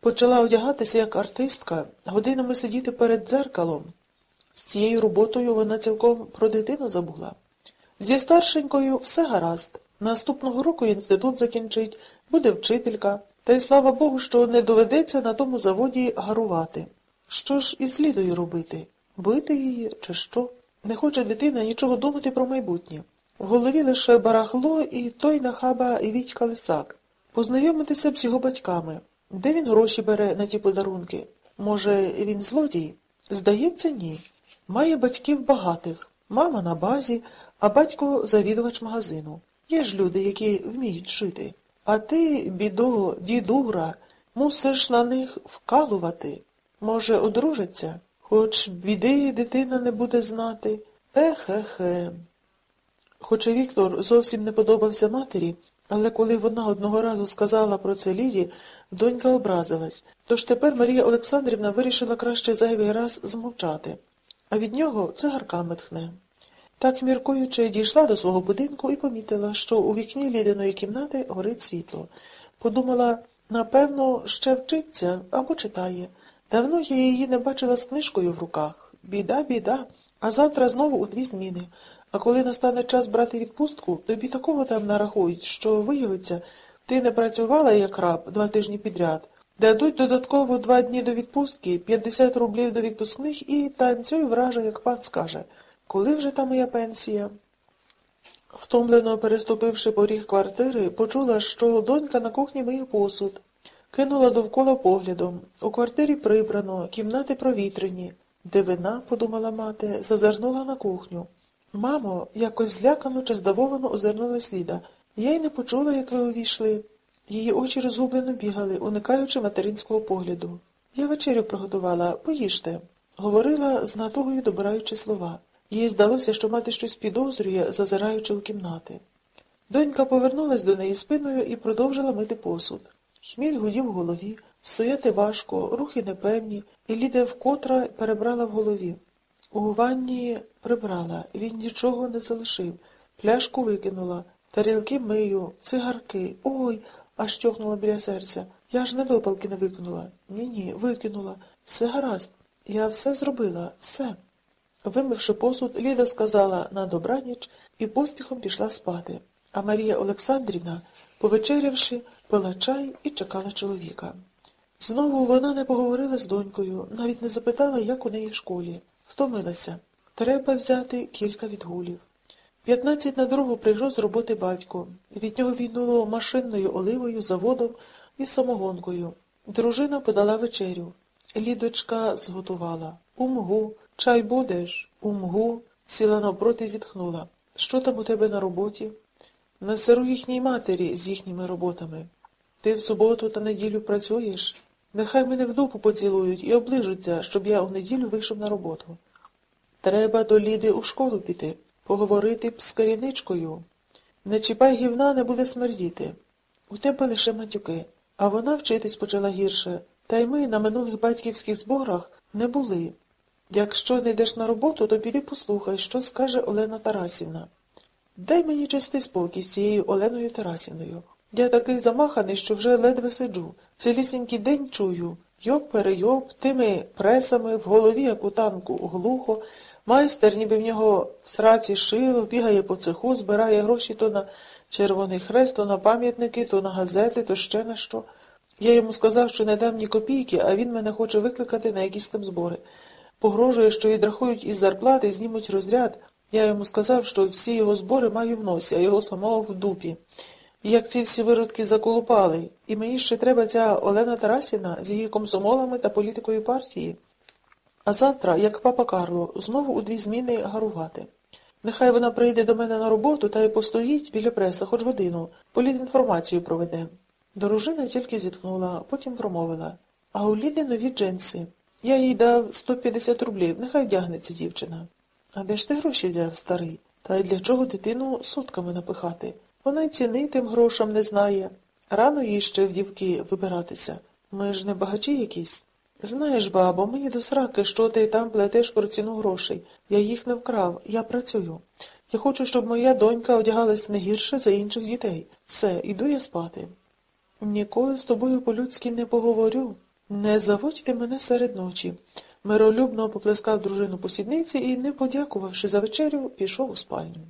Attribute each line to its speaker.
Speaker 1: почала одягатися як артистка, годинами сидіти перед дзеркалом. З цією роботою вона цілком про дитину забула. Зі старшенькою все гаразд. Наступного року інститут закінчить, буде вчителька, та й слава Богу, що не доведеться на тому заводі гарувати. Що ж із Лідою робити? Бити її чи що? Не хоче дитина нічого думати про майбутнє. В голові лише барахло і той нахаба і Вітька Лисак. Познайомитися б з його батьками. Де він гроші бере на ті подарунки? Може, він злодій? Здається, ні. Має батьків багатих. Мама на базі, а батько завідувач магазину. Є ж люди, які вміють жити. А ти, бідо, дідура, мусиш на них вкалувати. Може, одружиться? Хоч біди дитина не буде знати. Ехе-хе. Хоча Віктор зовсім не подобався матері, але коли вона одного разу сказала про це Ліді, донька образилась, тож тепер Марія Олександрівна вирішила краще зайвий раз змовчати, а від нього цигарками тхне. Так, міркуючи, дійшла до свого будинку і помітила, що у вікні лідиної кімнати горить світло. Подумала, напевно, ще вчиться або читає. Давно я її не бачила з книжкою в руках. Біда, біда. А завтра знову у дві зміни. А коли настане час брати відпустку, тобі такого там нарахують, що виявиться, ти не працювала як раб два тижні підряд. Дадуть додатково два дні до відпустки, 50 рублів до відпускних і танцюй враже, як пан скаже. Коли вже та моя пенсія? Втомлено переступивши поріг квартири, почула, що донька на кухні миє посуд. Кинула довкола поглядом. У квартирі прибрано, кімнати провітрені. Дивина, подумала мати, зазирнула на кухню. Мамо, якось злякано чи здивовано озирнулась Ліда. Я й не почула, як ви увійшли. Її очі розгублено бігали, уникаючи материнського погляду. Я вечерю приготувала, поїжте, говорила з натугою добираючи слова. Їй здалося, що мати щось підозрює, зазираючи у кімнати. Донька повернулась до неї спиною і продовжила мити посуд. Хміль гудів в голові, стояти важко, рухи непевні, і Ліда вкотре перебрала в голові. У ванні прибрала, він нічого не залишив, пляшку викинула, тарілки мию, цигарки. Ой, аж тьохнула біля серця. Я ж недопалки не викинула. Ні-ні, викинула. Все гаразд. Я все зробила, все. Вимивши посуд, Ліда сказала на добраніч і поспіхом пішла спати. А Марія Олександрівна, повечерявши, пила чай і чекала чоловіка. Знову вона не поговорила з донькою, навіть не запитала, як у неї в школі. Втомилася. Треба взяти кілька відгулів. П'ятнадцять на другу прийшов з роботи батько. Від нього війнуло машинною оливою, заводом і самогонкою. Дружина подала вечерю. Лідочка зготувала. Умгу, чай будеш? Умгу. Сіла навпроти зітхнула. Що там у тебе на роботі? На сиру їхній матері з їхніми роботами. Ти в суботу та неділю працюєш? Нехай мене в дупу поцілують і оближуться, щоб я у неділю вийшов на роботу. Треба до Ліди у школу піти, поговорити б з керівничкою. Не чіпай гівна, не буде смердіти. У тебе лише матюки, а вона вчитись почала гірше, та й ми на минулих батьківських зборах не були. Якщо не йдеш на роботу, то піди послухай, що скаже Олена Тарасівна. Дай мені чистий спокій з цією Оленою Тарасівною. Я такий замаханий, що вже ледве сиджу. Цілісінький день чую. Йоп перейоп, тими пресами, в голові, як у танку, глухо. Майстер, ніби в нього в сраці шило, бігає по цеху, збирає гроші то на Червоний Хрест, то на пам'ятники, то на газети, то ще на що. Я йому сказав, що не дам ні копійки, а він мене хоче викликати на якісь там збори. Погрожує, що відрахують із зарплати знімуть розряд. Я йому сказав, що всі його збори маю в носі, а його самого в дупі. Як ці всі виродки заколупали, і мені ще треба ця Олена Тарасівна з її комсомолами та політикою партії. А завтра, як папа Карло, знову у дві зміни гарувати. Нехай вона прийде до мене на роботу та й постоїть біля преса хоч годину, політінформацію проведе. Дорожина тільки зітхнула, потім промовила. А у Ліди нові джинси. Я їй дав 150 рублів, нехай вдягнеться дівчина. А де ж ти гроші взяв, старий? Та й для чого дитину сутками напихати? Вона й ціни тим грошам не знає. Рано їй ще в дівки вибиратися. Ми ж не багачі якісь. Знаєш, бабо, мені до сраки, що ти там плетеш про ціну грошей. Я їх не вкрав, я працюю. Я хочу, щоб моя донька одягалась не гірше за інших дітей. Все, іду я спати. Ніколи з тобою по-людськи не поговорю. Не заводьте мене серед ночі. Миролюбно поплескав дружину по сідниці і, не подякувавши за вечерю, пішов у спальню.